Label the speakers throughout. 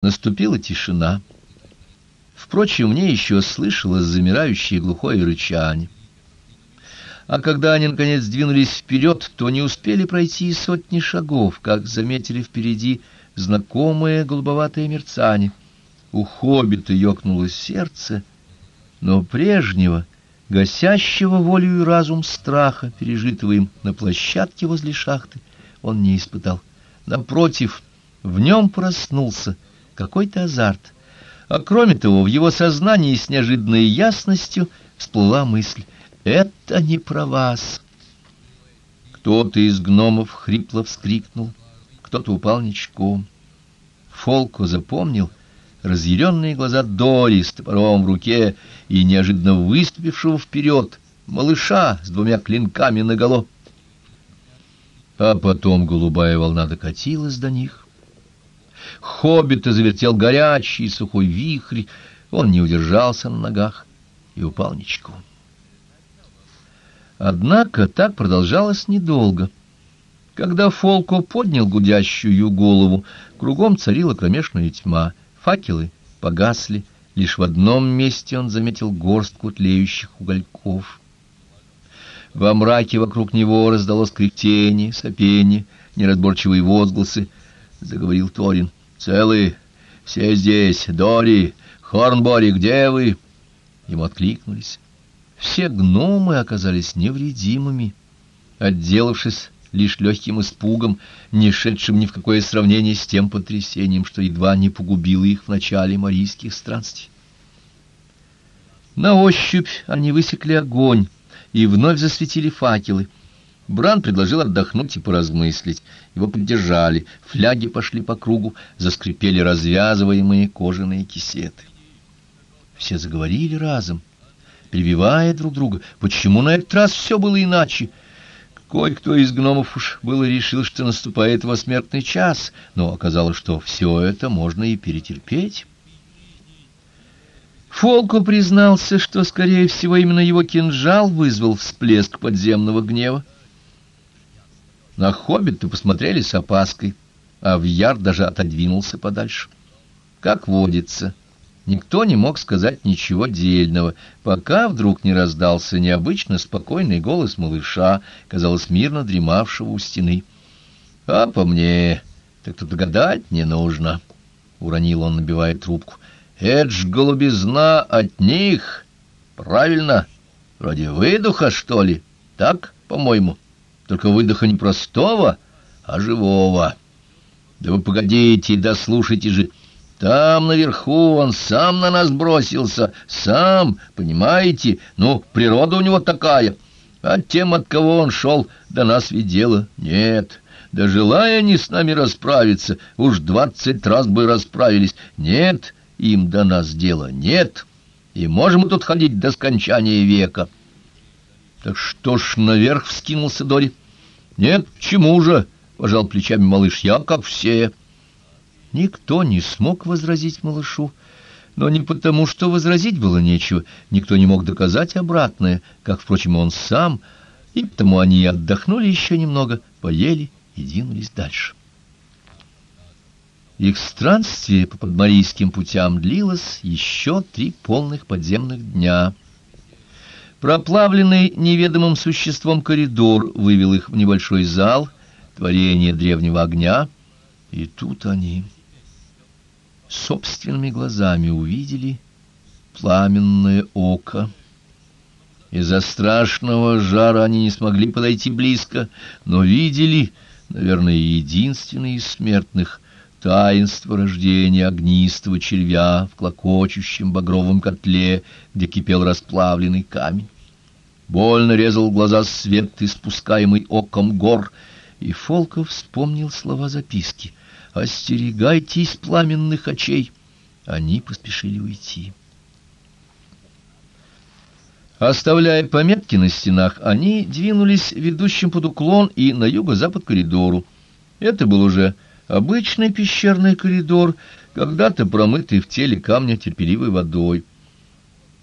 Speaker 1: Наступила тишина. Впрочем, мне еще слышалось замирающее глухое рычание. А когда они, наконец, двинулись вперед, то не успели пройти сотни шагов, как заметили впереди знакомое голубоватое мерцание. У хоббита ёкнуло сердце, но прежнего, гасящего волю и разум страха, пережитого им на площадке возле шахты, он не испытал. Напротив, в нем проснулся какой-то азарт. А кроме того, в его сознании с неожиданной ясностью всплыла мысль «Это не про вас». Кто-то из гномов хрипло вскрикнул, кто-то упал ничком. Фолко запомнил разъяренные глаза Дори с топором в руке и неожиданно выступившего вперед малыша с двумя клинками наголо. А потом голубая волна докатилась до них. Хоббита завертел горячий сухой вихрь, он не удержался на ногах и упал ничком. Однако так продолжалось недолго. Когда Фолко поднял гудящую голову, кругом царила кромешная тьма, факелы погасли, лишь в одном месте он заметил горстку тлеющих угольков. Во мраке вокруг него раздалось кряхтение, сопение, неразборчивые возгласы. Заговорил Торин. «Целые? Все здесь? Дори? Хорнбори, где вы?» Ему откликнулись. Все гномы оказались невредимыми, отделавшись лишь легким испугом, не шедшим ни в какое сравнение с тем потрясением, что едва не погубило их в начале марийских странствий. На ощупь они высекли огонь и вновь засветили факелы. Бран предложил отдохнуть и поразмыслить. Его поддержали, фляги пошли по кругу, заскрипели развязываемые кожаные кисеты. Все заговорили разом перебивая друг друга. Почему на этот раз все было иначе? Кое-кто из гномов уж было решил, что наступает его смертный час, но оказалось, что все это можно и перетерпеть. Фолко признался, что, скорее всего, именно его кинжал вызвал всплеск подземного гнева. На хоббита посмотрели с опаской, а в яр даже отодвинулся подальше. Как водится, — Никто не мог сказать ничего дельного, пока вдруг не раздался необычно спокойный голос малыша, казалось, мирно дремавшего у стены. — А по мне, так тут гадать не нужно, — уронил он, набивая трубку. — Это ж голубизна от них. Правильно, вроде выдуха, что ли, так, по-моему, только выдоха не простого, а живого. Да вы погодите, дослушайте же... Там наверху он сам на нас бросился, сам, понимаете? Ну, природа у него такая. А тем, от кого он шел, до нас ведь дело нет. Да желая они с нами расправиться, уж двадцать раз бы расправились. Нет, им до нас дела нет. И можем мы тут ходить до скончания века. Так что ж наверх вскинулся Дори? Нет, чему же, пожал плечами малыш, я как все. Никто не смог возразить малышу, но не потому, что возразить было нечего, никто не мог доказать обратное, как, впрочем, он сам, и потому они отдохнули еще немного, поели и двинулись дальше. Их странствие по подмарийским путям длилось еще три полных подземных дня. Проплавленный неведомым существом коридор вывел их в небольшой зал, творение древнего огня, и тут они собственными глазами увидели пламенное око. Из-за страшного жара они не смогли подойти близко, но видели, наверное, единственный из смертных, таинство рождения огнистого червя в клокочущем багровом котле, где кипел расплавленный камень. Больно резал глаза свет, испускаемый оком гор, и Фолков вспомнил слова записки — «Остерегайтесь пламенных очей!» Они поспешили уйти. Оставляя пометки на стенах, они двинулись ведущим под уклон и на юго-запад коридору. Это был уже обычный пещерный коридор, когда-то промытый в теле камня терпеливой водой.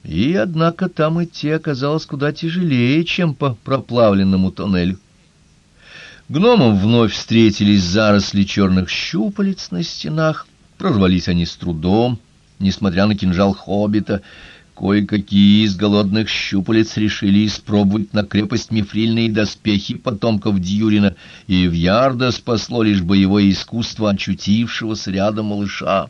Speaker 1: И, однако, там идти оказалось куда тяжелее, чем по проплавленному тоннелю. Гномам вновь встретились заросли черных щупалец на стенах, Прорвались они с трудом, несмотря на кинжал хоббита. Кое-какие из голодных щупалец решили испробовать на крепость мифрильные доспехи потомков Дьюрина, и в Ярда спасло лишь боевое искусство очутившегося рядом малыша.